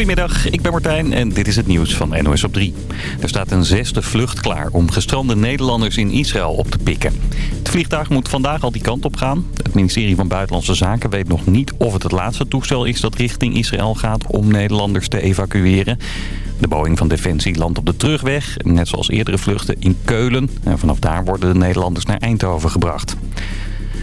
Goedemiddag, ik ben Martijn en dit is het nieuws van NOS op 3. Er staat een zesde vlucht klaar om gestrande Nederlanders in Israël op te pikken. Het vliegtuig moet vandaag al die kant op gaan. Het ministerie van Buitenlandse Zaken weet nog niet of het het laatste toestel is dat richting Israël gaat om Nederlanders te evacueren. De Boeing van Defensie landt op de terugweg, net zoals eerdere vluchten in Keulen. En vanaf daar worden de Nederlanders naar Eindhoven gebracht.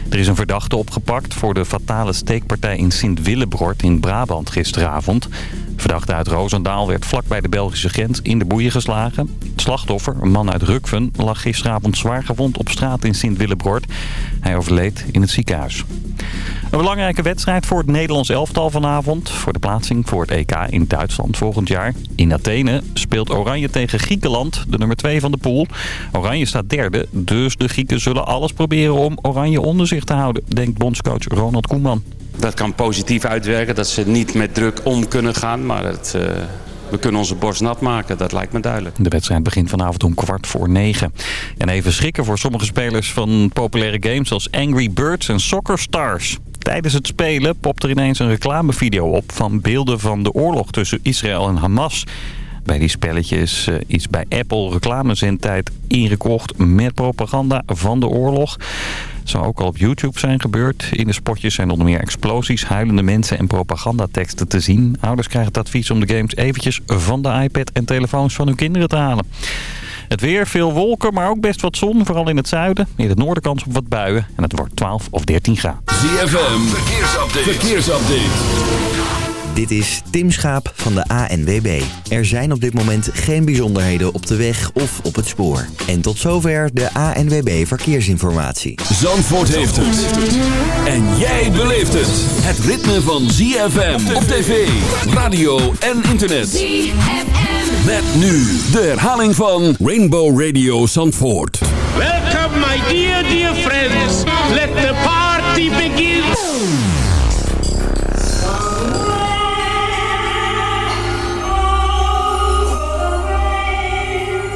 Er is een verdachte opgepakt voor de fatale steekpartij in Sint-Willebrord in Brabant gisteravond. Verdachte uit Roosendaal werd vlak bij de Belgische grens in de boeien geslagen. Het slachtoffer, een man uit Rukven, lag gisteravond zwaar gewond op straat in Sint-Willebrord. Hij overleed in het ziekenhuis. Een belangrijke wedstrijd voor het Nederlands elftal vanavond. Voor de plaatsing voor het EK in Duitsland volgend jaar. In Athene speelt Oranje tegen Griekenland, de nummer 2 van de pool. Oranje staat derde, dus de Grieken zullen alles proberen om Oranje onder zich te houden, denkt bondscoach Ronald Koeman. Dat kan positief uitwerken, dat ze niet met druk om kunnen gaan, maar het... Uh we kunnen onze borst nat maken, dat lijkt me duidelijk. De wedstrijd begint vanavond om kwart voor negen. En even schrikken voor sommige spelers van populaire games als Angry Birds en Soccer Stars. Tijdens het spelen popt er ineens een reclamevideo op van beelden van de oorlog tussen Israël en Hamas. Bij die spelletjes is bij Apple reclamezendtijd ingekocht met propaganda van de oorlog zou ook al op YouTube zijn gebeurd. In de spotjes zijn onder meer explosies, huilende mensen en propagandateksten te zien. Ouders krijgen het advies om de games eventjes van de iPad en telefoons van hun kinderen te halen. Het weer, veel wolken, maar ook best wat zon, vooral in het zuiden. In het noorden kans op wat buien en het wordt 12 of 13 graden. ZFM, verkeersupdate. verkeersupdate. Dit is Tim Schaap van de ANWB. Er zijn op dit moment geen bijzonderheden op de weg of op het spoor. En tot zover de ANWB Verkeersinformatie. Zandvoort heeft het. En jij beleeft het. Het ritme van ZFM op tv, radio en internet. ZFM. Met nu de herhaling van Rainbow Radio Zandvoort. Welcome my dear, dear friends. Let the party begin.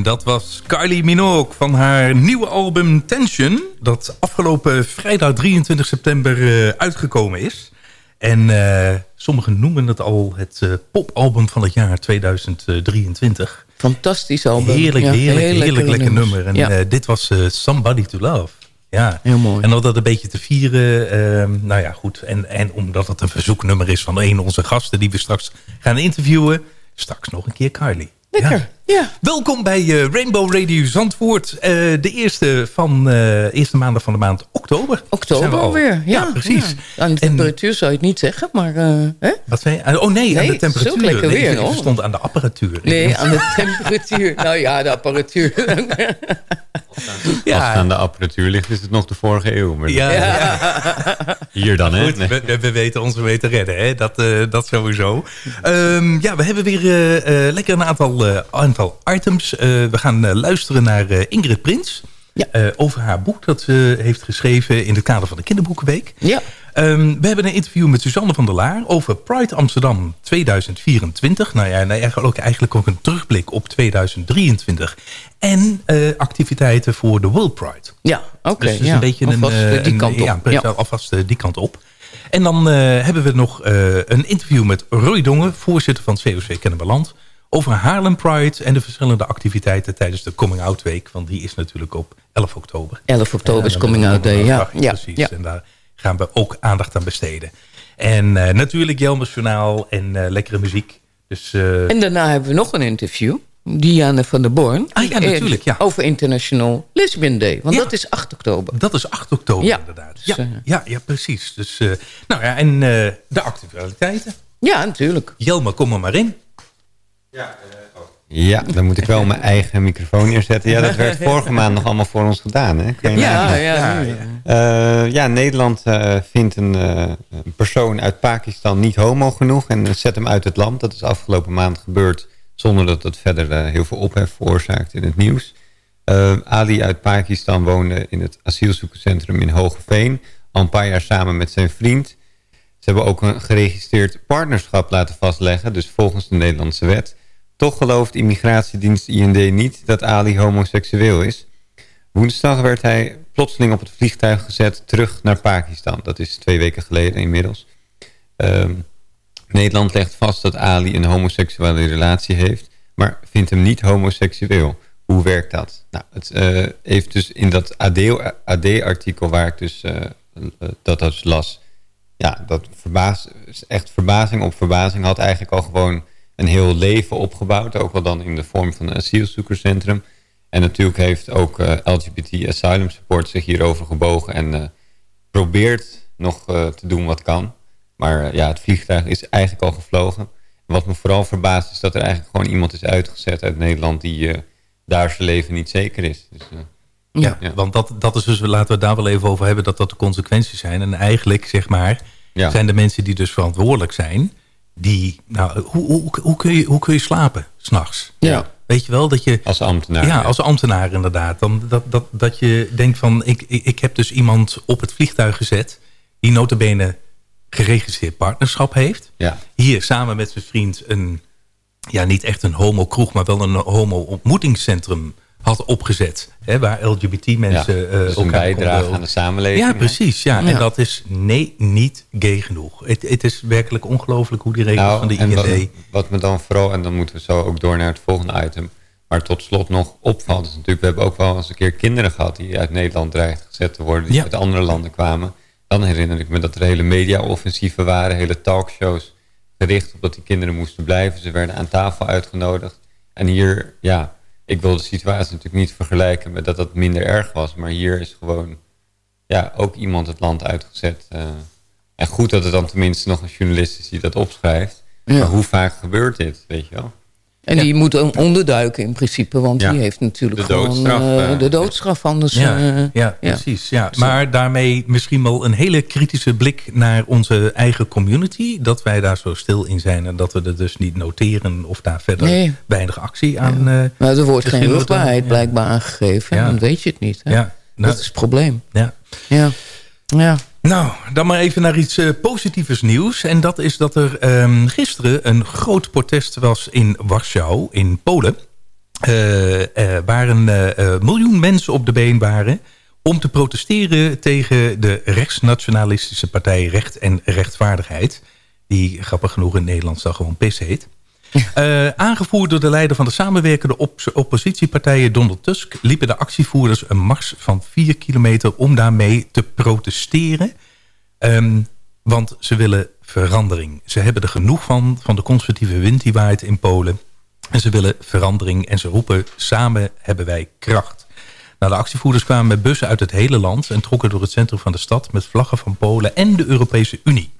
En dat was Kylie Minogue van haar nieuwe album Tension. Dat afgelopen vrijdag 23 september uh, uitgekomen is. En uh, sommigen noemen het al het uh, popalbum van het jaar 2023. Fantastisch album. Heerlijk, ja, heerlijk, heerlijk, heerlijk lekker nummer. En ja. dit was Somebody to Love. Ja, heel mooi. En om dat een beetje te vieren, uh, nou ja, goed. En, en omdat het een verzoeknummer is van een van onze gasten die we straks gaan interviewen. Straks nog een keer Kylie. Lekker, ja. Ja. Welkom bij uh, Rainbow Radio Zandvoort. Uh, de eerste, van, uh, eerste maandag van de maand oktober. Oktober alweer, ja. ja precies. Ja. Aan de temperatuur en, zou je het niet zeggen, maar... hè? Wat zei je? Oh nee, nee aan de temperatuur. Lekker weer, nee, stond aan de apparatuur. Nee, aan de temperatuur. nou ja, de apparatuur. ja. Als het aan de apparatuur ligt, is het nog de vorige eeuw. Maar ja, ja. Hier dan, hè? Goed, we, we, weten onze mee te redden, hè? Dat, uh, dat sowieso. Um, ja, we hebben weer uh, uh, lekker een aantal, aantal items. we gaan luisteren naar Ingrid Prins. Ja. over haar boek dat ze heeft geschreven in het kader van de Kinderboekenweek. Ja. Um, we hebben een interview met Suzanne van der Laar over Pride Amsterdam 2024. Nou ja, nou, ook, eigenlijk ook een terugblik op 2023. En uh, activiteiten voor de World Pride. Ja, oké. Okay, dus, een beetje alvast een, die kant een, op. Ja, alvast die kant op. En dan uh, hebben we nog een interview met Roy Dongen, voorzitter van COC Kennemerland over Haarlem Pride en de verschillende activiteiten tijdens de Coming Out Week. Want die is natuurlijk op 11 oktober. 11 oktober is Coming Out Day, ja. ja. Precies, ja. en daar gaan we ook aandacht aan besteden. En uh, natuurlijk Jelmers Journaal en uh, lekkere muziek. Dus, uh... En daarna hebben we nog een interview. Diane van der Born. Ah ja, natuurlijk. Ja. Over International Lesbian Day. Want ja. dat is 8 oktober. Dat is 8 oktober ja. inderdaad. Dus, ja, ja, ja, precies. Dus, nou ja, en de actualiteiten. Ja, natuurlijk. Jelma, kom er maar in. Ja, ja, dan moet ik wel mijn eigen microfoon neerzetten. Ja, dat werd vorige maand nog allemaal voor ons gedaan. Hè? Ja, ja, ja, ja. Uh, ja, Nederland uh, vindt een, uh, een, persoon uit Pakistan niet homo genoeg en zet hem uit het land. Dat is afgelopen maand gebeurd zonder dat dat verder heel veel ophef veroorzaakt in het nieuws. Ali uit Pakistan woonde in het asielzoekerscentrum in Hogeveen. Al een paar jaar samen met zijn vriend. Ze hebben ook een geregistreerd partnerschap laten vastleggen. Dus volgens de Nederlandse wet. Toch gelooft immigratiedienst IND niet dat Ali homoseksueel is. Woensdag werd hij plotseling op het vliegtuig gezet terug naar Pakistan. Dat is twee weken geleden inmiddels. Uh, Nederland legt vast dat Ali een homoseksuele relatie heeft... maar vindt hem niet homoseksueel. Hoe werkt dat? Nou, het uh, heeft dus in dat AD-artikel waar ik dus uh, dat dus las... ja, dat verbaas, echt verbazing op verbazing had eigenlijk al gewoon een heel leven opgebouwd. Ook wel dan in de vorm van een asielzoekerscentrum. En natuurlijk heeft ook uh, LGBT Asylum Support zich hierover gebogen. En uh, probeert nog uh, te doen wat kan. Maar ja, het vliegtuig is eigenlijk al gevlogen. En wat me vooral verbaast is dat er eigenlijk gewoon iemand is uitgezet uit Nederland... die daar zijn leven niet zeker is. Dus, ja, ja, want dat, dat is dus, laten we het daar wel even over hebben... dat dat de consequenties zijn. En eigenlijk, zeg maar, ja. zijn de mensen die dus verantwoordelijk zijn die, nou, hoe, hoe, hoe, kun je, hoe kun je slapen s'nachts? Ja. Weet je wel dat je... Als ambtenaar. Ja, als ambtenaar inderdaad. Dan, dat, dat, dat je denkt van, ik, ik, ik heb dus iemand op het vliegtuig gezet... die notabene geregistreerd partnerschap heeft. Ja. Hier samen met zijn vriend een, ja, niet echt een homo-kroeg... maar wel een homo-ontmoetingscentrum had opgezet. Hè, waar LGBT-mensen ja, dus uh, een bijdrage aan de samenleving. Ja, precies. Ja. ja. En dat is nee, niet gay genoeg. Het, het is werkelijk ongelooflijk hoe die regels nou, van de IND... Wat, wat, me dan vooral, en dan moeten we zo ook door naar het volgende item... maar tot slot nog opvalt is natuurlijk... we hebben ook wel eens een keer kinderen gehad... die uit Nederland dreigden gezet te worden... die ja. uit andere landen kwamen. Dan herinner ik me dat er hele media-offensieven waren... hele talkshows gericht op dat die kinderen moesten blijven. Ze werden aan tafel uitgenodigd. En hier, ja ik wil de situatie natuurlijk niet vergelijken met dat dat minder erg was. Maar hier is gewoon ja, ook iemand het land uitgezet. Uh, en goed dat er dan tenminste nog een journalist is die dat opschrijft. Maar hoe vaak gebeurt dit, weet je wel? En die moet onderduiken in principe, want die heeft natuurlijk de gewoon uh, de doodstraf anders. Ja, uh, ja precies. Ja. Maar daarmee misschien wel een hele kritische blik naar onze eigen community. Dat wij daar zo stil in zijn en dat we er dus niet noteren of daar verder weinig actie aan... Uh, maar er wordt geen rugbaarheid blijkbaar aangegeven. En dan weet je het niet. Hè? Ja. Nou, dat is het probleem. Ja. Ja. ja. Nou, dan maar even naar iets uh, positiefs nieuws. En dat is dat er um, gisteren een groot protest was in Warschau, in Polen. Uh, waar een miljoen mensen op de been waren... om te protesteren tegen de rechtsnationalistische partij Recht en Rechtvaardigheid... die grappig genoeg in Nederland dan gewoon PIS heet... Uh, aangevoerd door de leider van de samenwerkende op oppositiepartijen Donald Tusk... liepen de actievoerders een mars van 4 kilometer om daarmee te protesteren. Um, want ze willen verandering. Ze hebben er genoeg van, van de conservatieve wind die waait in Polen. En ze willen verandering en ze roepen samen hebben wij kracht. Nou, de actievoerders kwamen met bussen uit het hele land... en trokken door het centrum van de stad met vlaggen van Polen en de Europese Unie.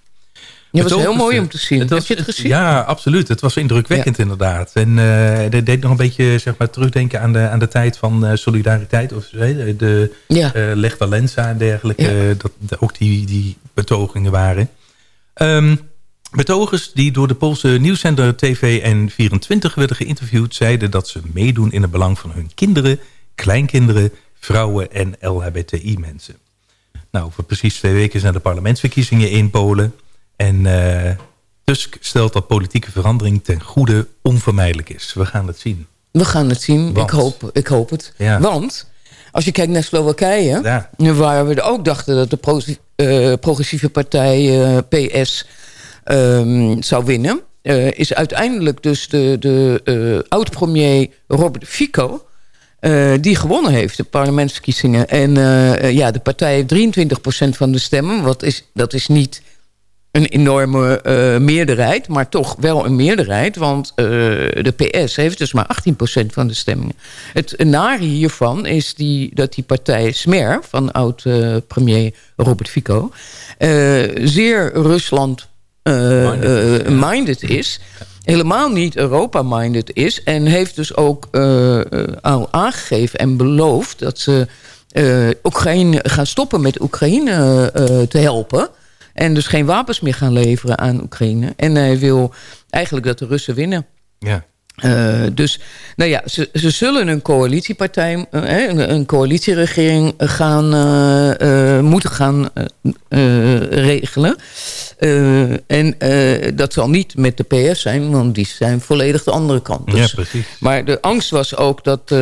Ja, het was heel mooi om te zien. Het Heb je het gezien? Ja, absoluut. Het was indrukwekkend inderdaad. En uh, dat deed nog een beetje zeg maar, terugdenken aan de, aan de tijd van uh, solidariteit. Of de, de ja. uh, Leg Valenza en dergelijke. dat, ook die, die betogingen waren. Um, betogers die door de Poolse nieuwszender TV en 24 werden geïnterviewd... zeiden dat ze meedoen in het belang van hun kinderen, kleinkinderen, vrouwen en LHBTI-mensen. Nou, voor precies twee weken zijn de parlementsverkiezingen in Polen... En uh, Tusk stelt dat politieke verandering ten goede onvermijdelijk is. We gaan het zien. We gaan het zien. Ik hoop, ik hoop het. Want als je kijkt naar Slowakije... Ja. waar we ook dachten dat de pro uh, progressieve partij uh, eh, PS um, zou winnen... is uiteindelijk dus de, de oud-premier Robert Fico... die gewonnen heeft, de parlementsverkiezingen. En ja, de partij heeft 23% van de stemmen. Wat is, dat is niet een enorme uh, meerderheid, maar toch wel een meerderheid. Want uh, de PS heeft dus maar 18% van de stemmingen. Het nare hiervan is die, dat die partij Smer... van oud-premier Robert Fico... zeer Rusland-minded is... helemaal niet Europa-minded is... en heeft dus ook al aangegeven en beloofd... dat ze Oekraïne gaan stoppen met Oekraïne te helpen... En dus geen wapens meer gaan leveren aan Oekraïne. En hij wil eigenlijk dat de Russen winnen. Ja. Uh, dus nou ja, ze, ze zullen een coalitiepartij, uh, een, een, coalitieregering gaan, uh, moeten gaan regelen. en dat zal niet met de PS zijn, want die zijn volledig de andere kant. Dus, ja, precies. Maar de angst was ook dat,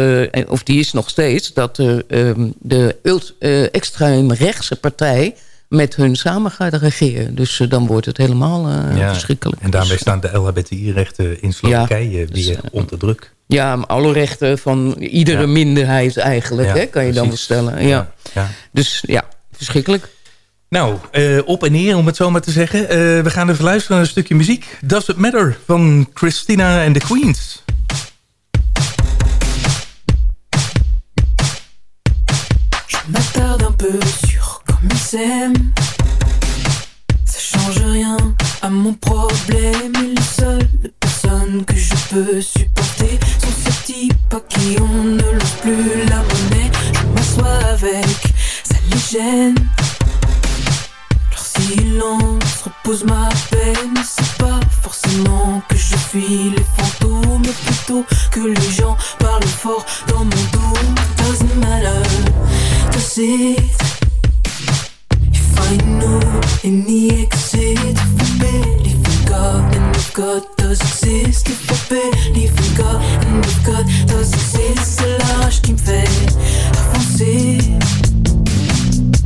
of die is nog steeds, dat ehm, de extreem rechtse partij met hun samen gaan regeren. Dus uh, dan wordt het helemaal uh, ja, verschrikkelijk. En daarmee dus, staan de LHBTI-rechten in Slowakije ja, weer dus, onder druk. Ja, alle rechten van iedere ja. minderheid eigenlijk, hè, kan je dan wel stellen. Ja. Dus ja, verschrikkelijk. Nou, uh, op en neer om het zo maar te zeggen. we gaan even luisteren naar een stukje muziek. Does It Matter van Christina and the Queens. Je m'attarde un peu comme ils s'aiment. Ça change rien à mon problème. Et les seules personnes que je peux supporter sont ces types à qui on ne lance plus la monnaie. Je m'assois avec, ça les gêne. Leur silence repose ma peine. C'est pas forcément que je fuis les fantômes, mais plutôt que les gens parlent fort dans mon dos. Doesn't matter, does it? In the exit If believe in God and if God does exist If believe in God and God does exist C'est l'âge qui me fait avancer.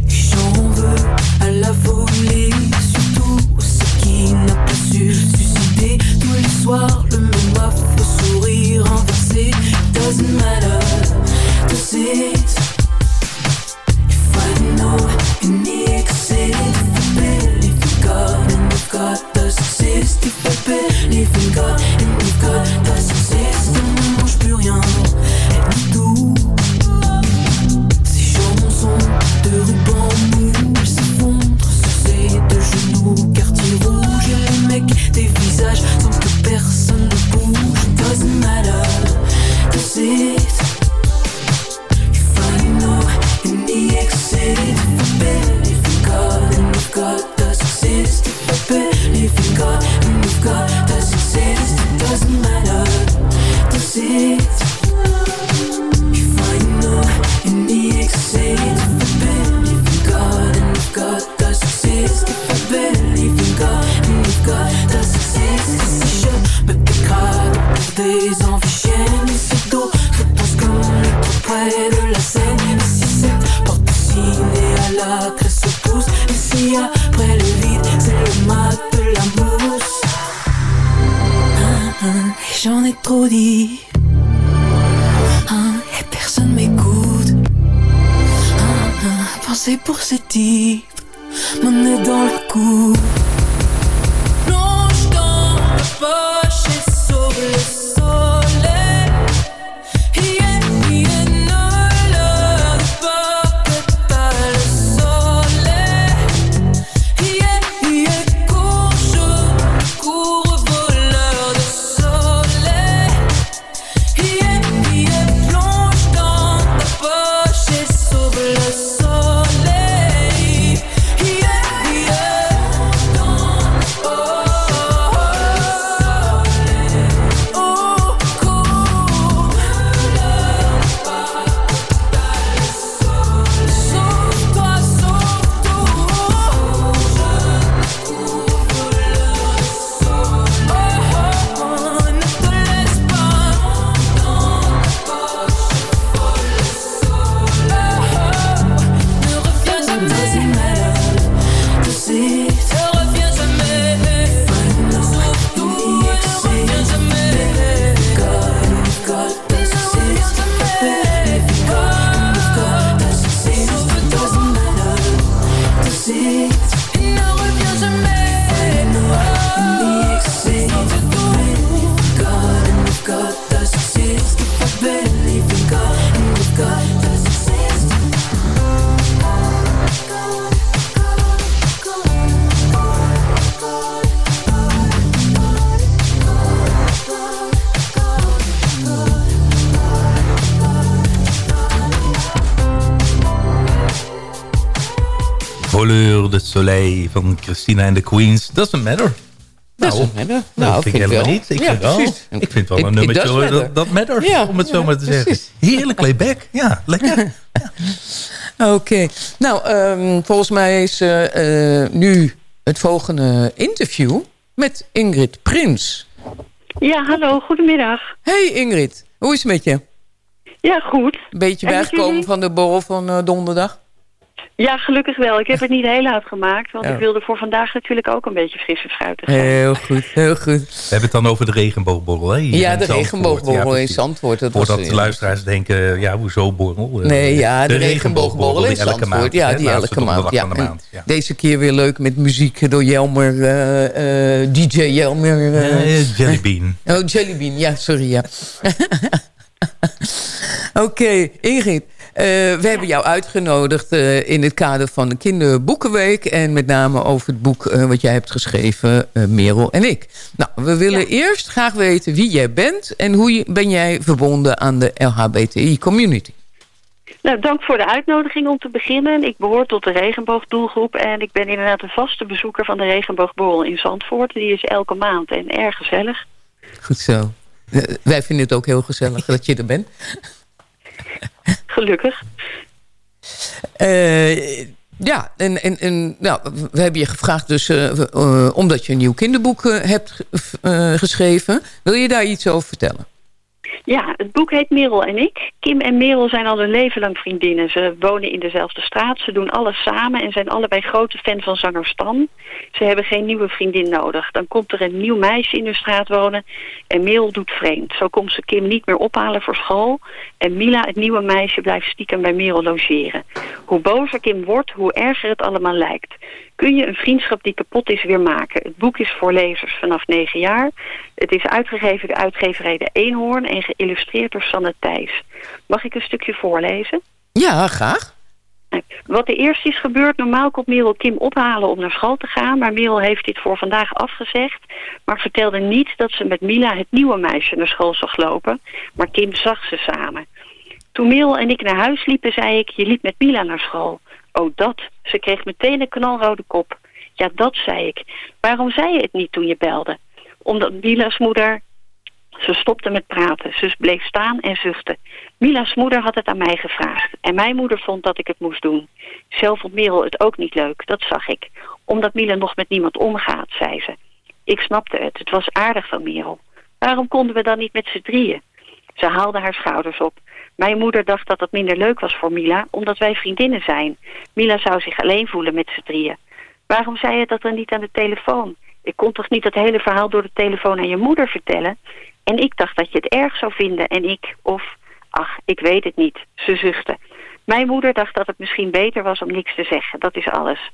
J'en veux à la volée Surtout ce qui n'a pas su suicider Tous les soirs J'en ai trop dit. Ah, et personne m'écoute. Ah, ah, Pensez pour ces types, monnaie dans le cou. Voleur de Soleil van Christina en de Queens. Doesn't matter. Doesn't matter. Nou, Nou, dat vind ik helemaal wel. niet. Ik Ja, vind wel, precies. ik vind wel een it nummertje matter. dat, dat matters, Ja, om het zo ja, maar te zeggen. Heerlijk layback. Ja, lekker. Oké. Nou, ehm, volgens mij is eh, eh, nu het volgende interview met Ingrid Prins. Ja, hallo, goedemiddag. Hey Ingrid, hoe is het met je? Ja, goed. Een beetje En met bijgekomen jullie? van de borrel van eh, donderdag? Ja, gelukkig wel. Ik heb het niet heel uitgemaakt, want Ja. ik wilde voor vandaag natuurlijk ook een beetje frisse fruitig zijn. Heel goed, heel goed. We hebben het dan over de regenboogborrel. Hè, hier Ja, in de regenboogborrel in precies. Zandvoort. Dat was, Voordat de luisteraars denken, ja, hoezo borrel? Eh, Nee, ja, de, regenboogborrel in die elke Zandvoort. maand. Ja, die elke maand. Ja. van de maand. Ja. Deze keer weer leuk met muziek door Jelmer, eh, eh, DJ Jelmer. Jellybean. Oh, Jellybean, ja, sorry, ja. Oké, Ingrid. Eh, we hebben jou uitgenodigd eh, in het kader van de Kinderboekenweek... en met name over het boek eh, wat jij hebt geschreven, Merel en ik. Nou, we willen eerst graag weten wie jij bent... en hoe je, ben jij verbonden aan de LHBTI-community. Nou, dank voor de uitnodiging om te beginnen. Ik behoor tot de regenboogdoelgroep en ik ben inderdaad een vaste bezoeker van de regenboogborrel in Zandvoort. Die is elke maand en erg gezellig. Goed zo. Wij vinden het ook heel gezellig dat je er bent. Gelukkig. Eh, ja, en, en, en nou, we hebben je gevraagd dus eh, eh, omdat je een nieuw kinderboek hebt ge- geschreven. Wil je daar iets over vertellen? Ja, het boek heet Merel en ik. Kim en Merel zijn al hun leven lang vriendinnen. Ze wonen in dezelfde straat, ze doen alles samen en zijn allebei grote fan van zanger Stan. Ze hebben geen nieuwe vriendin nodig. Dan komt er een nieuw meisje in de straat wonen en Merel doet vreemd. Zo komt ze Kim niet meer ophalen voor school en Mila, het nieuwe meisje, blijft stiekem bij Merel logeren. Hoe bozer Kim wordt, hoe erger het allemaal lijkt. Kun je een vriendschap die kapot is weer maken? Het boek is voor lezers vanaf 9 jaar. Het is uitgegeven door uitgeverij De Eenhoorn en geïllustreerd door Sanne Thijs. Mag ik een stukje voorlezen? Ja, graag. Wat er eerst is gebeurd, normaal komt Merel Kim ophalen om naar school te gaan. Maar Merel heeft dit voor vandaag afgezegd. Maar vertelde niet dat ze met Mila, het nieuwe meisje, naar school zag lopen. Maar Kim zag ze samen. Toen Merel en ik naar huis liepen, zei ik, je liep met Mila naar school. Oh, dat. Ze kreeg meteen een knalrode kop. Ja, dat zei ik. Waarom zei je het niet toen je belde? Omdat Mila's moeder ze stopte met praten. Ze bleef staan en zuchtte. Mila's moeder had het aan mij gevraagd. En mijn moeder vond dat ik het moest doen. Zelf vond Merel het ook niet leuk, dat zag ik. Omdat Mila nog met niemand omgaat, zei ze. Ik snapte het, het was aardig van Merel. Waarom konden we dan niet met z'n drieën? Ze haalde haar schouders op. Mijn moeder dacht dat het minder leuk was voor Mila, omdat wij vriendinnen zijn. Mila zou zich alleen voelen met z'n drieën. Waarom zei je dat dan niet aan de telefoon? Ik kon toch niet het hele verhaal door de telefoon aan je moeder vertellen? En ik dacht dat je het erg zou vinden en ik, of, ach, ik weet het niet, ze zuchtte. Mijn moeder dacht dat het misschien beter was om niks te zeggen, dat is alles.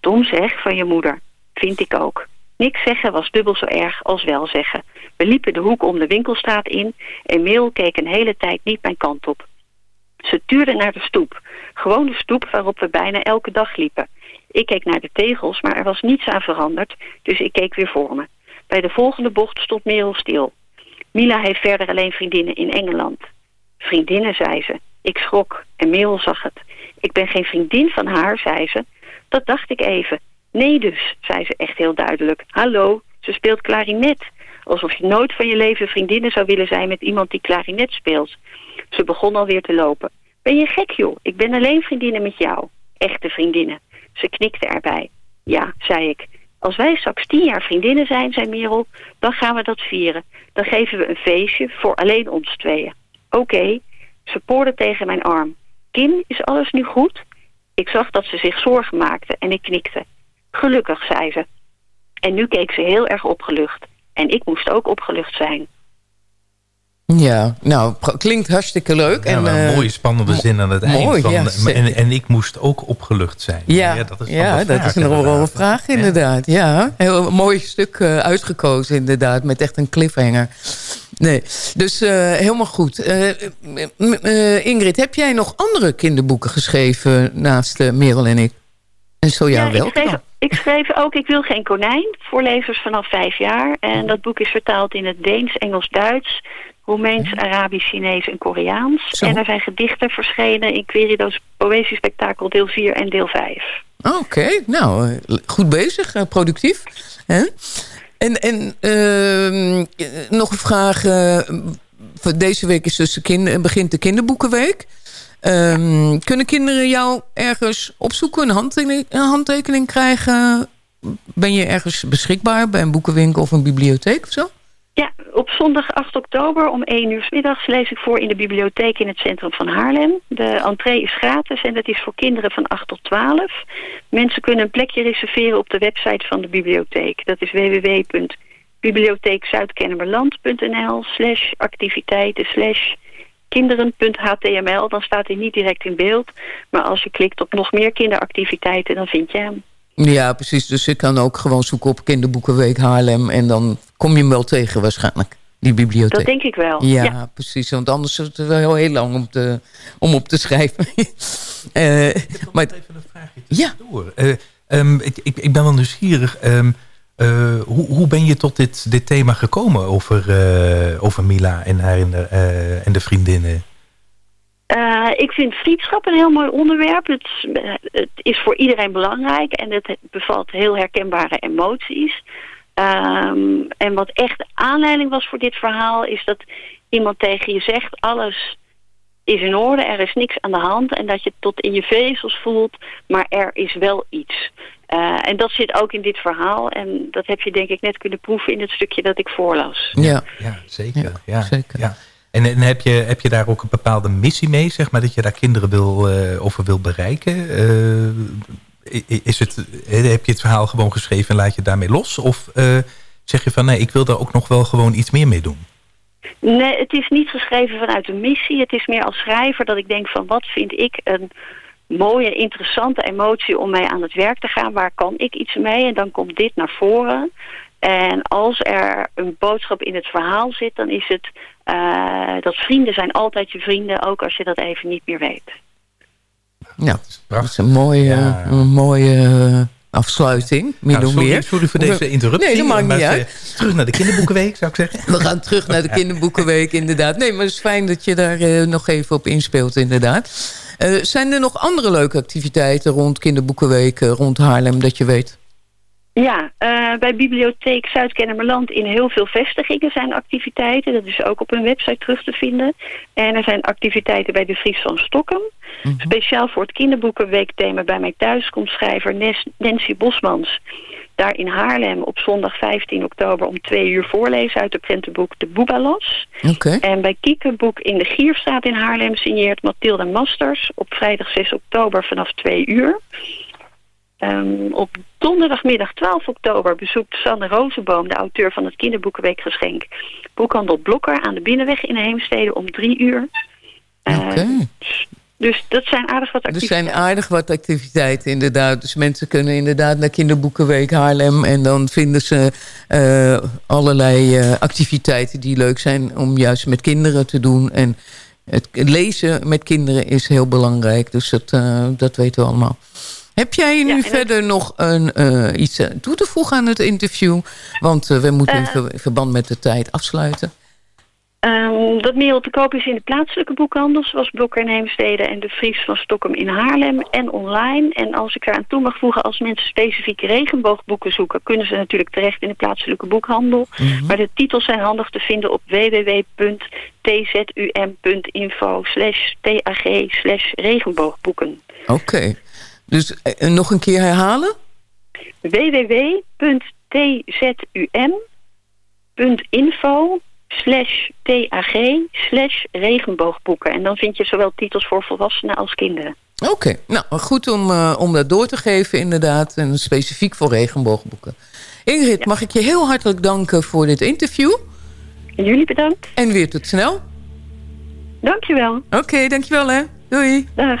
Dom zeg van je moeder, vind ik ook. Niks zeggen was dubbel zo erg als wel zeggen. We liepen de hoek om de winkelstraat in en Meel keek een hele tijd niet mijn kant op. Ze tuurde naar de stoep, gewoon de stoep waarop we bijna elke dag liepen. Ik keek naar de tegels, maar er was niets aan veranderd, dus ik keek weer voor me. Bij de volgende bocht stond Merel stil. Mila heeft verder alleen vriendinnen in Engeland. Vriendinnen, zei ze. Ik schrok en Merel zag het. Ik ben geen vriendin van haar, zei ze. Dat dacht ik even. Nee dus, zei ze echt heel duidelijk. Hallo, ze speelt klarinet. Alsof je nooit van je leven vriendinnen zou willen zijn met iemand die klarinet speelt. Ze begon alweer te lopen. Ben je gek joh, ik ben alleen vriendinnen met jou. Echte vriendinnen. Ze knikte erbij. Ja, zei ik. Als wij straks tien jaar vriendinnen zijn, zei Merel, dan gaan we dat vieren. Dan geven we een feestje voor alleen ons tweeën. Oké, ze poorde tegen mijn arm. Kim, is alles nu goed? Ik zag dat ze zich zorgen maakte en ik knikte. Gelukkig, zei ze. En nu keek ze heel erg opgelucht. En ik moest ook opgelucht zijn. Ja, nou, klinkt hartstikke leuk. en, een uh, mooie spannende zin aan het eind. Van, ja, en, en, ik moest ook opgelucht zijn. Ja, ja dat is, ja, dat is een, vraag inderdaad. Ja, heel mooi stuk uh, uitgekozen inderdaad. Met echt een cliffhanger. Nee, dus uh, helemaal goed. Ingrid, heb jij nog andere kinderboeken geschreven naast Merel en ik? En zo ja, wel. Ik schreef, ik schreef ook Ik wil geen konijn voor lezers vanaf vijf jaar. En dat boek is vertaald in het Deens, Engels, Duits... Roemeens, Arabisch, Chinees en Koreaans. En er zijn gedichten verschenen in Querido's Poëziespektakel deel 4 en deel 5. Oké, nou, eh, goed bezig, eh, productief. Hè? En, en uh, nog een vraag. Uh, deze week is dus de begint de kinderboekenweek. Um, kunnen kinderen jou ergens opzoeken, een handtekening, krijgen? Ben je ergens beschikbaar bij een boekenwinkel of een bibliotheek of zo? Ja, op zondag 8 oktober om 1 uur middags lees ik voor in de bibliotheek in het centrum van Haarlem. De entree is gratis en dat is voor kinderen van 8 tot 12. Mensen kunnen een plekje reserveren op de website van de bibliotheek. Dat is www.bibliotheekzuidkennemerland.nl slash activiteiten slash kinderen.html. Dan staat hij niet direct in beeld. Maar als je klikt op nog meer kinderactiviteiten, dan vind je hem. Ja, precies. Dus ik kan ook gewoon zoeken op Kinderboekenweek Haarlem. En dan kom je hem wel tegen waarschijnlijk, die bibliotheek. Dat denk ik wel. Ja, precies. Want anders is het wel heel lang om, te, om op te schrijven. uh, ik maar, even een vraagje tussendoor. Ja. Uh, um, ik, ik, ik ben wel nieuwsgierig. Um, uh, hoe, hoe ben je tot dit, dit thema gekomen over, over Mila en haar en de, en de vriendinnen? Ik vind vriendschap een heel mooi onderwerp. Het, het, is voor iedereen belangrijk en het bevat heel herkenbare emoties. Um, en wat echt aanleiding was voor dit verhaal is dat iemand tegen je zegt... alles is in orde, er is niks aan de hand... en dat je tot in je vezels voelt, maar er is wel iets. Uh, en dat zit ook in dit verhaal. En dat heb je denk ik net kunnen proeven in het stukje dat ik voorlas. Ja, ja zeker. Ja, zeker. Ja. En, en, heb, je, heb je daar ook een bepaalde missie mee, zeg maar, dat je daar kinderen wil, uh, over wil bereiken? Uh, is het, heb je het verhaal gewoon geschreven en laat je daarmee los? Of uh, zeg je van nee, ik wil daar ook nog wel gewoon iets meer mee doen? Nee, het is niet geschreven vanuit een missie. Het is meer als schrijver dat ik denk van wat vind ik een mooie, interessante emotie om mee aan het werk te gaan. Waar kan ik iets mee? En dan komt dit naar voren. En als er een boodschap in het verhaal zit, dan is het uh, dat vrienden zijn altijd je vrienden, ook als je dat even niet meer weet. Ja, dat is een mooie, een mooie afsluiting, min nou, sorry, meer. Sorry voor deze interruptie. Nee, dat maakt niet uit. Terug naar de kinderboekenweek, zou ik zeggen. We gaan terug naar de kinderboekenweek, inderdaad. Nee, maar het is fijn dat je daar uh, nog even op inspeelt, inderdaad. Uh, zijn er nog andere leuke activiteiten rond kinderboekenweek, uh, rond Haarlem, dat je weet? Ja, uh, bij Bibliotheek Zuid-Kennemerland in heel veel vestigingen zijn activiteiten. Dat is ook op hun website terug te vinden. En er zijn activiteiten bij de Fries van Stockholm. Mm -hmm. Speciaal voor het kinderboekenweekthema bij mij thuis komt schrijver Nancy Bosmans. Daar in Haarlem op zondag 15 oktober om twee uur voorlezen uit het prentenboek De Boebalas. Okay. En bij Kiekenboek in de Gierstraat in Haarlem signeert Mathilde Masters op vrijdag 6 oktober vanaf twee uur. Um, op donderdagmiddag 12 oktober bezoekt Sanne Rozenboom, de auteur van het kinderboekenweekgeschenk, boekhandel Blokker aan de Binnenweg in Heemstede om drie uur. Okay. Dus dat zijn aardig wat activiteiten. Er zijn aardig wat activiteiten, inderdaad. Dus mensen kunnen inderdaad naar Kinderboekenweek Haarlem... en dan vinden ze uh, allerlei uh, activiteiten die leuk zijn... om juist met kinderen te doen. En het lezen met kinderen is heel belangrijk. Dus dat, uh, dat weten we allemaal. Heb jij nu ja, verder nog een, iets toe te voegen aan het interview? Want we moeten in, verband met de tijd afsluiten. Um, dat merel te koop is in de plaatselijke boekhandel... zoals Blokker in Heemstede en de Fries van Stockholm in Haarlem... en online. En als ik eraan toe mag voegen... als mensen specifieke regenboogboeken zoeken... kunnen ze natuurlijk terecht in de plaatselijke boekhandel. Mm -hmm. Maar de titels zijn handig te vinden op www.tzum.info slash tag slash regenboogboeken. Oké. Okay. Dus uh, nog een keer herhalen? www.tzum.info slash tag slash regenboogboeken. En dan vind je zowel titels voor volwassenen als kinderen. Oké, okay. nou goed om, uh, om dat door te geven inderdaad. En specifiek voor regenboogboeken. Ingrid, ja. mag ik je heel hartelijk danken voor dit interview. En jullie bedankt. En weer tot snel. Dankjewel. Oké, okay, dankjewel hè. Doei. Dag.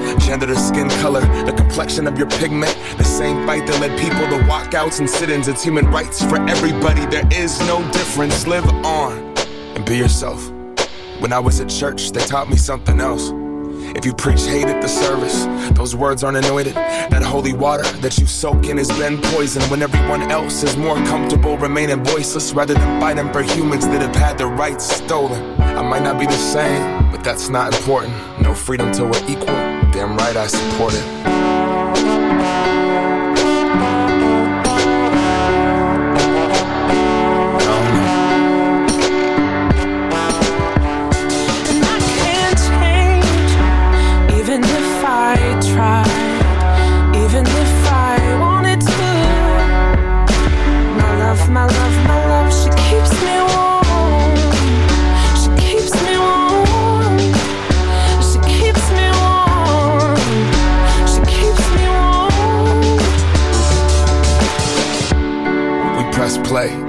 gender to skin color, the complexion of your pigment. The same fight that led people to walkouts and sit-ins. It's human rights for everybody. There is no difference. Live on and be yourself. When I was at church, they taught me something else. If you preach hate at the service, those words aren't anointed. That holy water that you soak in has been poisoned when everyone else is more comfortable remaining voiceless rather than fighting for humans that have had their rights stolen. I might not be the same, but that's not important. No freedom till we're equal. Damn right I support it.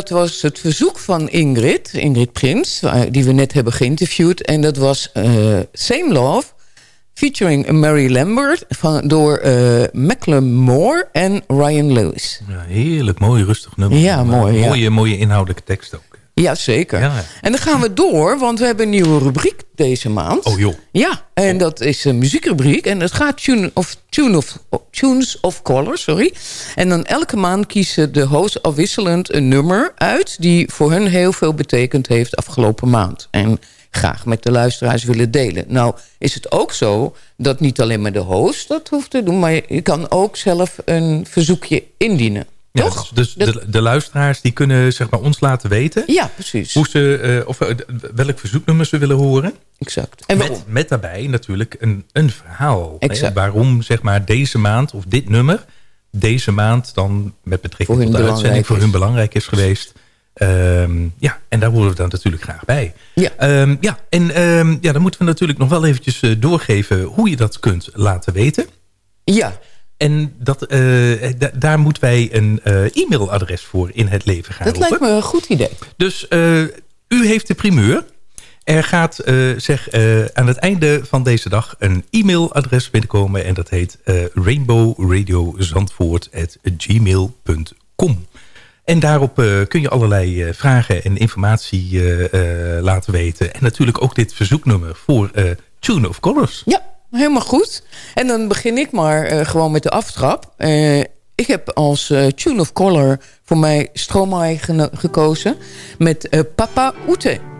dat was het verzoek van Ingrid, Ingrid Prins, die we net hebben geïnterviewd. En dat was uh, Same Love, featuring Mary Lambert van, door uh, Moore en Ryan Lewis. Ja, heerlijk mooi, rustig nummer. Ja, mooi. Mooie, mooie inhoudelijke tekst ook. Ja, zeker. En dan gaan we door, want we hebben een nieuwe rubriek deze maand. Oh joh. Ja, en dat is een muziekrubriek. En het gaat tune of, tune of, Tunes of Color, sorry. En dan elke maand kiezen de host afwisselend een nummer uit... die voor hun heel veel betekend heeft afgelopen maand. En graag met de luisteraars willen delen. Nou is het ook zo dat niet alleen maar de host dat hoeft te doen... maar je kan ook zelf een verzoekje indienen. Ja, Toch? Dus, de, de, luisteraars die kunnen zeg maar, ons laten weten... Ja, precies. Hoe ze, uh, of, uh, welk verzoeknummer ze willen horen. Exact. En met, met daarbij natuurlijk een, een verhaal. Hè, waarom zeg maar, deze maand of dit nummer... deze maand dan met betrekking tot de uitzending... voor hun belangrijk is geweest. Um, ja, en daar horen we dan natuurlijk graag bij. Ja, um, ja en um, ja, dan moeten we natuurlijk nog wel eventjes uh, doorgeven... hoe je dat kunt laten weten. Ja, en dat, uh, daar moeten wij een uh, e-mailadres voor in het leven gaan Dat lijkt me een goed idee. Dus uh, u heeft de primeur. Er gaat zeg, aan het einde van deze dag een e-mailadres binnenkomen. En dat heet rainbowradiozandvoort.gmail.com. En daarop kun je allerlei vragen en informatie laten weten. En natuurlijk ook dit verzoeknummer voor Tune of Colors. Ja, helemaal goed. En dan begin ik maar uh, gewoon met de aftrap. Uh, ik heb als uh, Tune of Color voor mij Stromae gekozen met Papa Oete.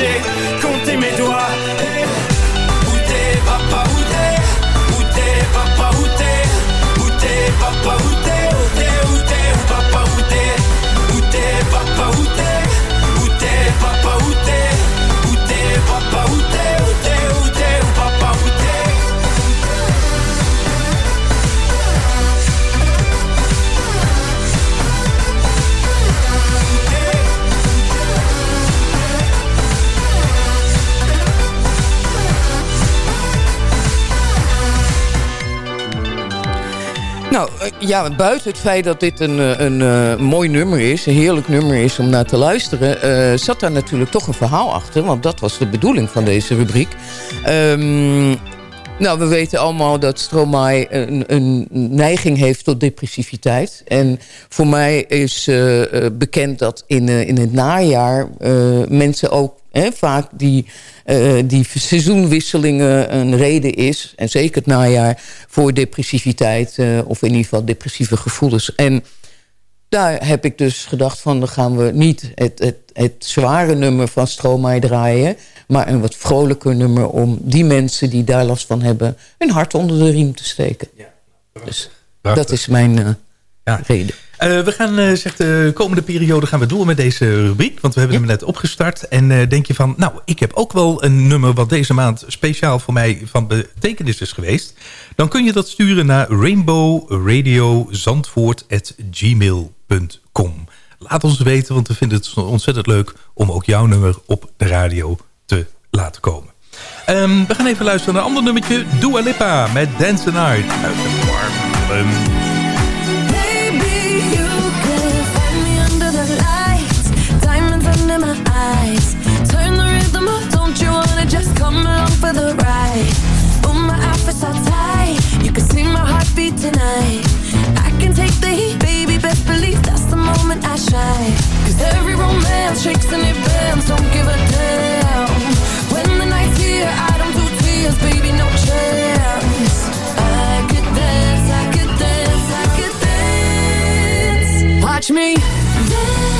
j'ai compté mes doigts. Hey. Où t'es, papa, où t'es? Où t'es, papa, où t'es? Où t'es, papa, Où t'es, Nou, eh, ja, buiten het feit dat dit een, eh, een, een eh, mooi nummer is... een heerlijk nummer is om naar te luisteren... zat daar natuurlijk toch een verhaal achter. Want dat was de bedoeling van deze rubriek. Um, nou, we weten allemaal dat Stromae een, een, neiging heeft tot depressiviteit. En voor mij is bekend dat in, in het najaar mensen ook vaak die, uh, die seizoenwisselingen een reden is. En zeker het najaar voor depressiviteit. Uh, of in ieder geval depressieve gevoelens. En daar heb ik dus gedacht van... dan gaan we niet het, het, het zware nummer van Stromae draaien... maar een wat vrolijker nummer om die mensen die daar last van hebben... hun hart onder de riem te steken. Ja, dus dat is mijn uh, ja. reden. Uh, we gaan, uh, zegt de komende periode gaan we door met deze rubriek. Want we hebben hem net opgestart. En uh, denk je van, nou, ik heb ook wel een nummer... wat deze maand speciaal voor mij van betekenis is geweest. Dan kun je dat sturen naar rainbowradiozandvoort.gmail.com. Laat ons weten, want we vinden het ontzettend leuk... om ook jouw nummer op de radio te laten komen. Um, we gaan even luisteren naar een ander nummertje. Dua Lipa met Dance Night uit de warm for the ride. Oh, my outfit's all tight. You can see my heartbeat tonight. I can take the heat, baby. Best believe that's the moment I shine. Cause every romance shakes and it bends. Don't give a damn. When the night's here, I don't do tears, baby. No chance. I could dance, I could dance, I could dance. Watch me dance,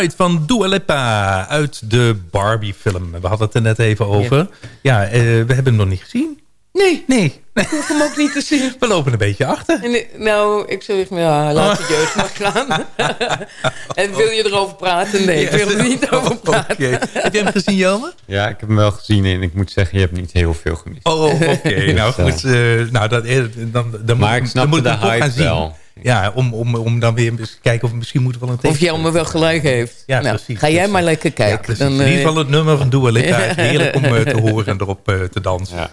Night van Dua Lipa uit de Barbie-film. We hadden het er net even over. Ja, eh, we hebben hem nog niet gezien. Nee. Nee. Ik hoef hem ook niet te zien. We lopen een beetje achter. En, ik- nou, ik zeg ja, laat de jeugd maar gaan. en wil je erover praten? Nee, ik wil er niet over praten. Oké. Heb jij hem gezien, Jelme? Ja, ik heb hem wel gezien en ik moet zeggen, je hebt niet heel veel gemist. Oh, oké. nou Dus, goed. eh, nou, dat, eh, dan, dan Maar moet, ik dan snapte moet de hype gaan zien. Ja, om, om, om dan weer eens te kijken of misschien moeten we wel een Of Jelme wel gelijk heeft. Ja, nou, precies. Ga jij maar lekker Ja, kijken. precies. dan, in ieder eh, geval het nummer van Dua Lipa. is Heerlijk om eh, te horen en erop eh, te dansen.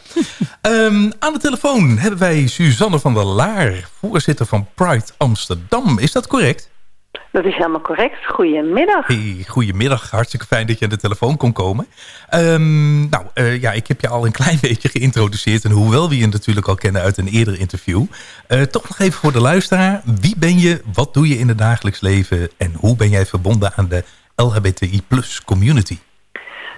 Ehm, aan de telefoon hebben wij Suzanne van der Laar, voorzitter van Pride Amsterdam. Is dat correct? Dat is helemaal correct. Goedemiddag. Hey, goedemiddag, hartstikke fijn dat je aan de telefoon kon komen. Ehm, nou, eh, ja, ik heb je al een klein beetje geïntroduceerd. En hoewel we je natuurlijk al kennen uit een eerder interview... eh, toch nog even voor de luisteraar. Wie ben je, wat doe je in het dagelijks leven... en hoe ben jij verbonden aan de LHBTI plus community?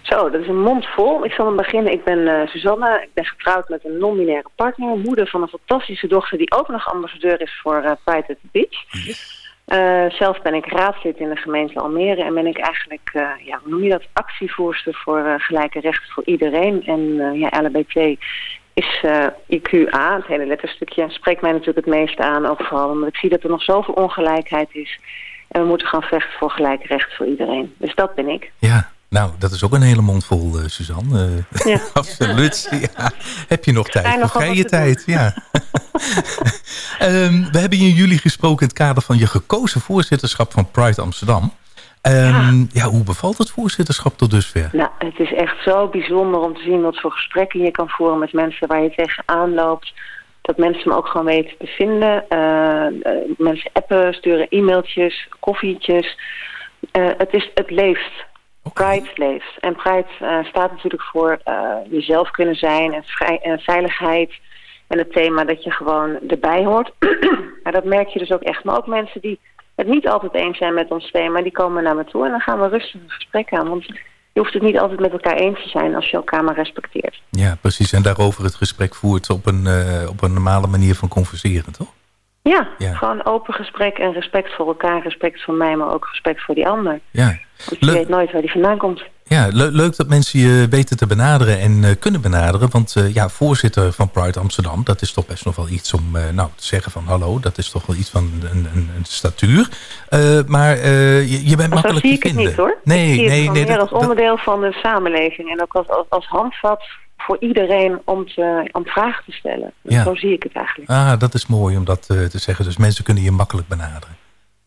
Zo, dat is een mond vol. Ik zal dan beginnen. Ik ben eh, Suzanne. Ik ben getrouwd met een non-binaire partner. Moeder van een fantastische dochter die ook nog ambassadeur is voor Pride at the Beach. Eh, zelf ben ik raadslid in de gemeente Almere en ben ik eigenlijk, eh, ja, hoe noem je dat, actievoerster voor eh, gelijke rechten voor iedereen. En ja, LHBT is IQA, het hele letterstukje, spreekt mij natuurlijk het meeste aan. Ook vooral omdat ik zie dat er nog zoveel ongelijkheid is. En we moeten gaan vechten voor gelijke rechten voor iedereen. Dus dat ben ik. Ja, nou, dat is ook een hele mond vol, eh, Suzanne. Eh, Ja. Absoluut. Ja. Heb je nog tijd nog te tijd? Ja. Ehm, we hebben in juli gesproken in het kader van je gekozen voorzitterschap van Pride Amsterdam. Ehm, ja. hoe bevalt het voorzitterschap tot dusver? Nou, het is echt zo bijzonder om te zien wat voor gesprekken je kan voeren met mensen waar je tegenaan loopt. Dat mensen me ook gewoon weten te vinden. Eh, mensen appen, sturen e-mailtjes, koffietjes. Het, is, het leeft. Pride leeft. En Pride eh, staat natuurlijk voor eh, jezelf kunnen zijn en, vrij, en veiligheid. En het thema dat je gewoon erbij hoort. maar dat merk je dus ook echt. Maar ook mensen die het niet altijd eens zijn met ons thema, die komen naar me toe. En dan gaan we rustig een gesprek aan. Want je hoeft het niet altijd met elkaar eens te zijn als je elkaar maar respecteert. Ja, precies. En daarover het gesprek voert op een, eh, op een normale manier van converseren, toch? Ja, Ja. gewoon open gesprek en respect voor elkaar, respect voor mij, maar ook respect voor die ander. Ja. Want je weet nooit waar die vandaan komt. Ja, le- leuk dat mensen je weten te benaderen en eh, kunnen benaderen. Want eh, ja, voorzitter van Pride Amsterdam, dat is toch best nog wel iets om eh, nou, te zeggen van hallo. Dat is toch wel iets van een, een, een statuur. Maar je, je bent Maar zo makkelijk zie te ik het vinden. niet hoor. Nee, nee, nee. dat- als onderdeel van de samenleving. En ook als, als, als handvat voor iedereen om, te, om vragen te stellen. Ja. Zo zie ik het eigenlijk. Ah, dat is mooi om dat te zeggen. Dus mensen kunnen je makkelijk benaderen.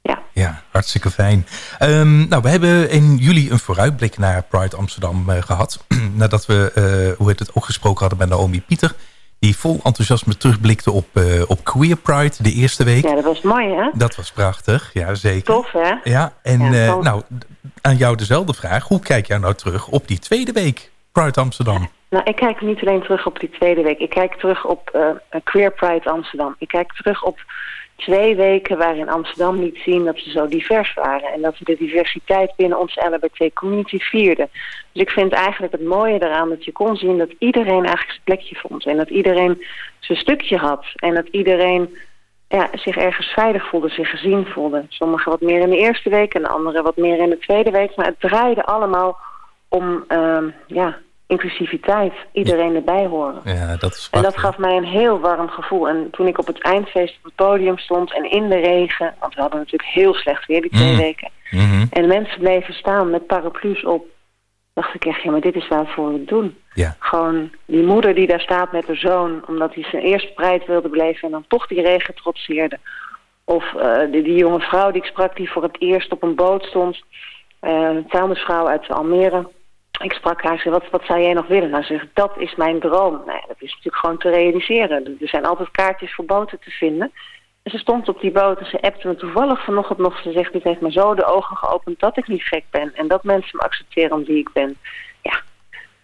Ja. Ja, hartstikke fijn. Ehm, nou, we hebben in juli een vooruitblik naar Pride Amsterdam eh, gehad. Nadat we, eh, hoe heet het, ook gesproken hadden met Naomi Pieter. Die vol enthousiasme terugblikte op, eh, op Queer Pride de eerste week. Ja, dat was mooi hè? Dat was prachtig, ja zeker. Tof hè? Ja, en Ja, nou, aan jou dezelfde vraag. Hoe kijk jij nou terug op die tweede week Pride Amsterdam? Nou, ik kijk niet alleen terug op die tweede week. Ik kijk terug op Queer Pride Amsterdam. Ik kijk terug op twee weken waarin Amsterdam liet zien dat ze zo divers waren. En dat we de diversiteit binnen onze LHBT-community vierden. Dus ik vind eigenlijk het mooie eraan dat je kon zien dat iedereen eigenlijk zijn plekje vond. En dat iedereen zijn stukje had. En dat iedereen ja, zich ergens veilig voelde, zich gezien voelde. Sommigen wat meer in de eerste week en de anderen wat meer in de tweede week. Maar het draaide allemaal om ehm, ja, inclusiviteit. Iedereen erbij horen. Ja, dat is En dat gaf mij een heel warm gevoel. En toen ik op het eindfeest op het podium stond en in de regen... want we hadden natuurlijk heel slecht weer die twee Mm. weken... Mhm. en mensen bleven staan met paraplu's op... dacht ik echt, ja, maar dit is waarvoor we het doen. Ja. Gewoon die moeder die daar staat met haar zoon... omdat hij zijn eerste prijs wilde beleven... en dan toch die regen trotseerde. Of uh, die, die, jonge vrouw die ik sprak die voor het eerst op een boot stond... Uh, een uit Almere... Ik sprak haar, zei, wat, wat zou jij nog willen? Nou, ze zegt, dat is mijn droom. Nou, dat is natuurlijk gewoon te realiseren. Er zijn altijd kaartjes voor boten te vinden. En ze stond op die boot en ze appte me toevallig vanochtend nog. Ze zegt, dit heeft me zo de ogen geopend dat ik niet gek ben. En dat mensen me accepteren om wie ik ben. Ja,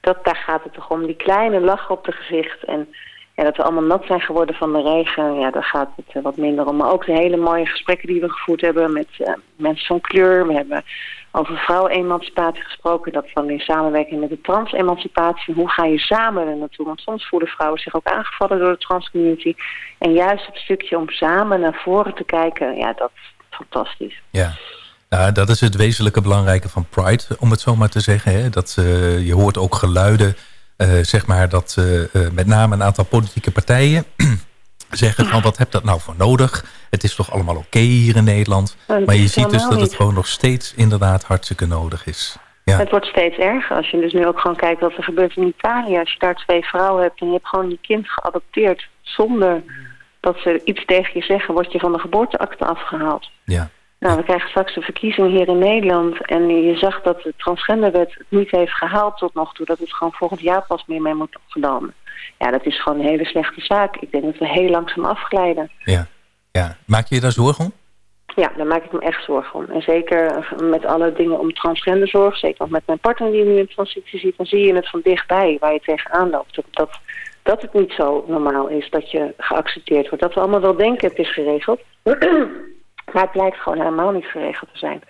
dat, daar gaat het toch om. Die kleine lach op de gezicht. En ja, dat we allemaal nat zijn geworden van de regen. Ja, daar gaat het eh, wat minder om. Maar ook de hele mooie gesprekken die we gevoerd hebben met uh, mensen van kleur. We hebben over vrouwenemancipatie gesproken. Dat dan in samenwerking met de trans-emancipatie. Hoe ga je samen er naartoe? Want soms voelen vrouwen zich ook aangevallen door de transcommunity. En juist het stukje om samen naar voren te kijken, ja, dat is fantastisch. Ja. Nou, dat is het wezenlijke belangrijke van Pride, om het zo maar te zeggen. Hè? Dat, uh, je hoort ook geluiden, uh, zeg maar, dat uh, met name een aantal politieke partijen zeggen van wat heb dat nou voor nodig? Het is toch allemaal oké hier in Nederland? Maar je ziet dus dat het gewoon nog steeds inderdaad hartstikke nodig is. Ja. Het wordt steeds erger. Als je dus nu ook gewoon kijkt wat er gebeurt in Italië. Als je daar twee vrouwen hebt en je hebt gewoon je kind geadopteerd... zonder dat ze iets tegen je zeggen, word je van de geboorteakte afgehaald. Ja. Nou, we krijgen straks de verkiezing hier in Nederland. En je zag dat de transgenderwet het niet heeft gehaald tot nog toe. Dat het gewoon volgend jaar pas meer mee moet opgenomen. Ja, dat is gewoon een hele slechte zaak. Ik denk dat we heel langzaam afglijden. Ja, ja. Maak je je daar zorgen om? Ja, daar maak ik me echt zorgen om. En zeker met alle dingen om transgenderzorg, zeker ook met mijn partner die nu in transitie ziet, dan zie je het van dichtbij waar je tegenaan loopt. Dat, dat het niet zo normaal is dat je geaccepteerd wordt. Dat we allemaal wel denken het is geregeld. maar het blijkt gewoon helemaal niet geregeld te zijn.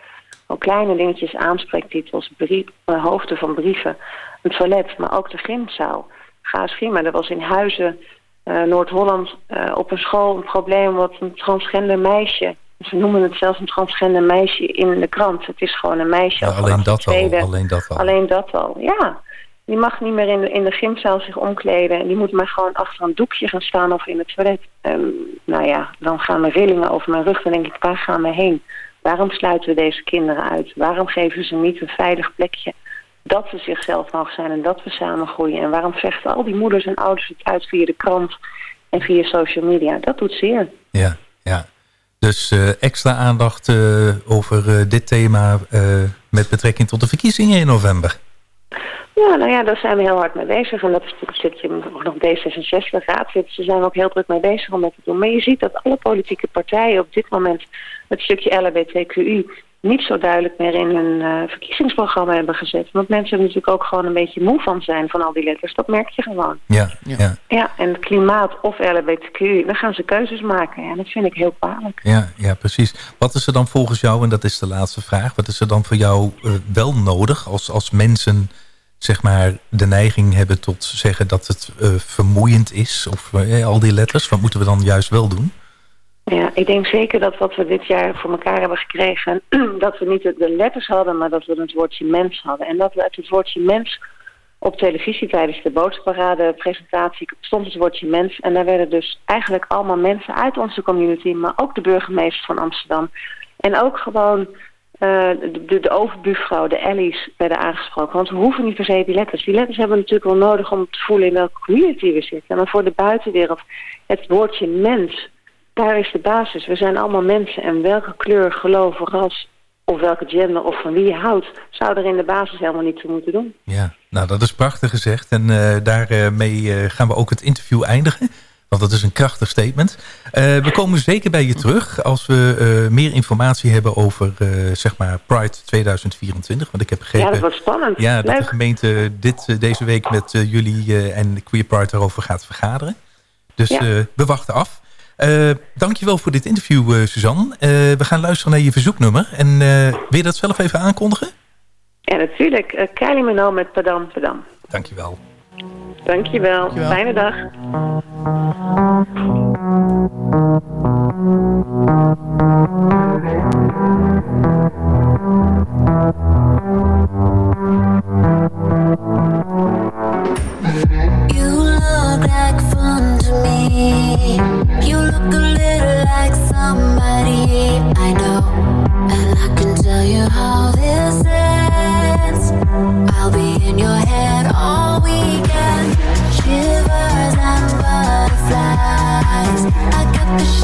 Al kleine dingetjes, aanspreektitels, brief, uh, hoofden van brieven, een toilet, maar ook de gymzaal. Eens gymmen. Er was in Huizen, uh, Noord-Holland, uh, op een school een probleem wat een transgender meisje... Ze noemen het zelfs een transgender meisje in de krant. Het is gewoon een meisje. Ja, alleen, dat al, alleen dat al. Alleen dat al, ja. Die mag niet meer in de, in de gymzaal zich omkleden. En die moet maar gewoon achter een doekje gaan staan of in het toilet. Um, nou ja, dan gaan mijn rillingen over mijn rug. Dan denk ik, waar gaan we heen? Waarom sluiten we deze kinderen uit? Waarom geven ze niet een veilig plekje? Dat ze zichzelf mogen zijn en dat we samen groeien. En waarom vechten al die moeders en ouders het uit via de krant en via social media? Dat doet zeer. Ja, ja. Dus uh, extra aandacht uh, over uh, dit thema met betrekking tot de verkiezingen in november. Ja, nou ja, daar zijn we heel hard mee bezig. En dat is natuurlijk een stukje nog D66 raadslid. Ze zijn ook heel druk mee bezig om dat te doen. Maar je ziet dat alle politieke partijen op dit moment het stukje LHBTQI niet zo duidelijk meer in hun uh, verkiezingsprogramma hebben gezet. Want mensen er natuurlijk ook gewoon een beetje moe van zijn van al die letters. Dat merk je gewoon. Ja, ja. ja en klimaat of LHBTQ, dan gaan ze keuzes maken. En dat vind ik heel kwalijk. Ja, ja, precies. Wat is er dan volgens jou, en dat is de laatste vraag... wat is er dan voor jou uh, wel nodig als, als mensen zeg maar de neiging hebben tot zeggen dat het uh, vermoeiend is? Of al die letters, wat moeten we dan juist wel doen? Ja, ik denk zeker dat wat we dit jaar voor elkaar hebben gekregen... dat we niet de letters hadden, maar dat we het woordje mens hadden. En dat we uit het woordje mens op televisie tijdens de boodschapparade presentatie stond het woordje mens. En daar werden dus eigenlijk allemaal mensen uit onze community... maar ook de burgemeester van Amsterdam. En ook gewoon de, de overbuurvrouw, de Ellie's, werden aangesproken. Want we hoeven niet per se die letters. Die letters hebben we natuurlijk wel nodig om te voelen in welke community we zitten. Maar voor de buitenwereld, het woordje mens daar is de basis. We zijn allemaal mensen en welke kleur, geloof, ras of welke gender of van wie je houdt... zou er in de basis helemaal niet toe moeten doen. Ja, nou dat is prachtig gezegd. En uh, daarmee uh, gaan we ook het interview eindigen. Want dat is een krachtig statement. Uh, we komen zeker bij je terug als we meer informatie hebben over zeg maar Pride 2024. Want ik heb begrepen... Ja, dat was spannend. Ja, dat de gemeente dit, deze week met jullie en Queer Pride erover gaat vergaderen. Dus ja. we wachten af. Dankjewel voor dit interview, Suzanne. We gaan luisteren naar je verzoeknummer. En wil je dat zelf even aankondigen? Ja, natuurlijk. Uh, Kylie Minogue met Padam Padam. Dankjewel. Dankjewel. Dankjewel. Fijne dag. You look like fun to me. You look a little like somebody I know. And I can tell you how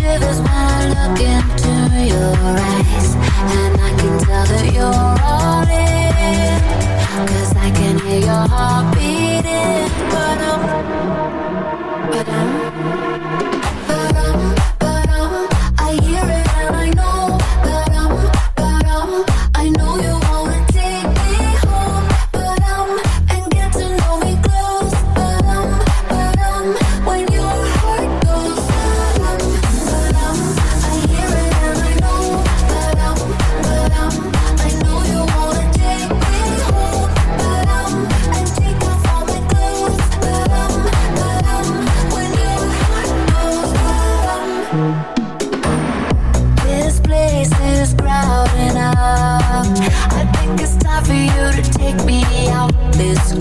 shivers when I look into your eyes And I can tell that you're all in Cause I can hear your heart beating. But I'm, but I'm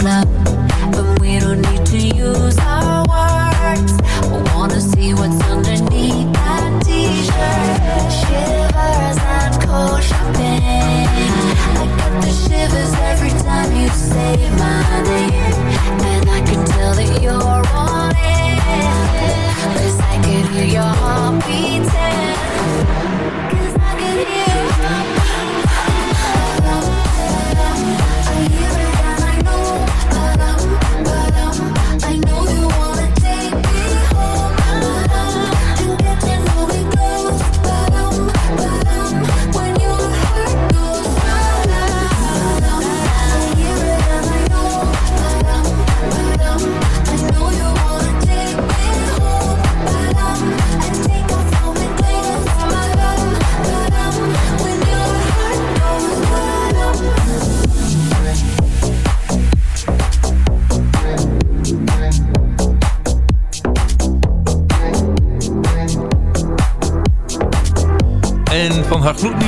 club.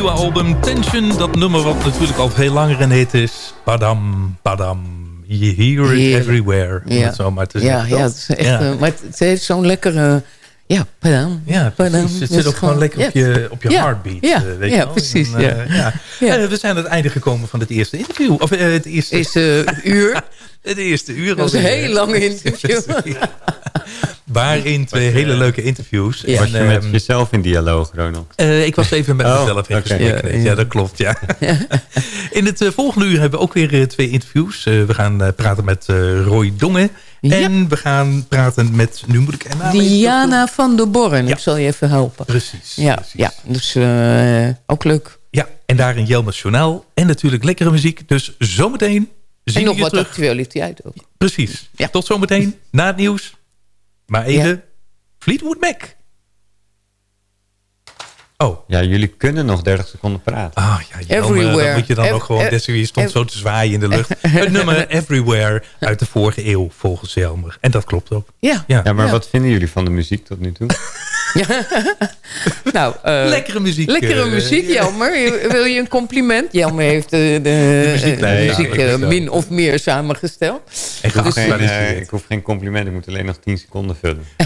Album Tension. Dat nummer wat natuurlijk al veel langer in hit is. Padam, padam. You hear it everywhere. Ja. zo maar te ja, ja, het is echt, ja. Uh, maar het, heeft zo'n lekkere... Ja, padam. Ja, padam. Het zit ook gewoon lekker op je, op je ja. heartbeat. Ja, uh, weet ja je precies. En, uh, ja. ja. we zijn aan het einde gekomen van het eerste interview. Of het eerste, eerste uur. het eerste uur. Dat was een heel lang interview. Waarin twee hele leuke interviews. Ja. Was je met um, jezelf in dialoog, Ronald? Uh, ik was even met oh, mezelf in okay. gesprek. Ja, ja, dat klopt, ja. in het uh, volgende uur hebben we ook weer uh, twee interviews. we gaan praten met Roy Dongen. Ja. En we gaan praten met, nu moet ik een naam Diana van der Borren. Ja. Ik zal je even helpen. Precies. Ja, precies. ja dus ook leuk. Ja, en daarin Jelmers Journaal. En natuurlijk lekkere muziek. Dus zometeen zien En nog we wat terug. actualiteit ook. Precies. Ja. Tot zometeen na het nieuws. Maar even ja. Fleetwood Mac. Oh. Ja, jullie kunnen nog 30 seconden praten. Ah, ja, Everywhere. Dan moet je dan ook gewoon... Je stond zo te zwaaien in de lucht. Het nummer Everywhere uit de vorige eeuw volgens Jelmer. En dat klopt ook. Ja. Ja, ja maar Ja. wat vinden jullie van de muziek tot nu toe? nou, eh, Lekkere muziek. Lekkere eh, muziek, Jelmer. Je- Wil je een compliment? Jelmer heeft de, de, de muziek- muziek, Nee, ja, eh, min of meer samengesteld. Ik hoef, Dus- geen, eh, ik hoef geen compliment, ik moet alleen nog 10 seconden vullen.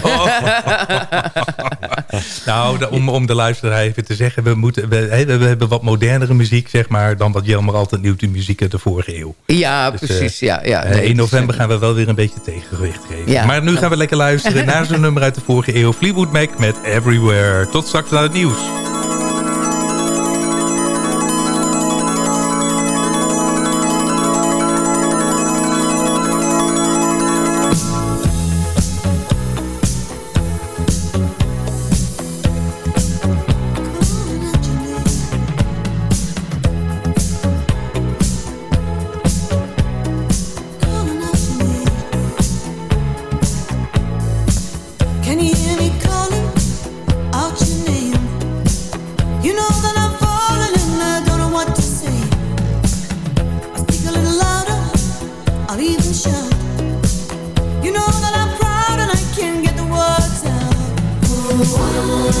Nou, de- om, om de luisteraar even te zeggen... we, moeten, we, hè, we hebben wat modernere muziek, zeg maar... dan wat Jelmer altijd nieuw de muziek uit de vorige eeuw. Ja, Dus, precies. ja, ja, nee, in is- november gaan we wel weer een beetje tegengewicht geven. Ja. Maar nu gaan we lekker luisteren naar zo'n nummer uit de vorige eeuw. Fleetwood Mac met Everywhere. Tot straks naar het nieuws. Out.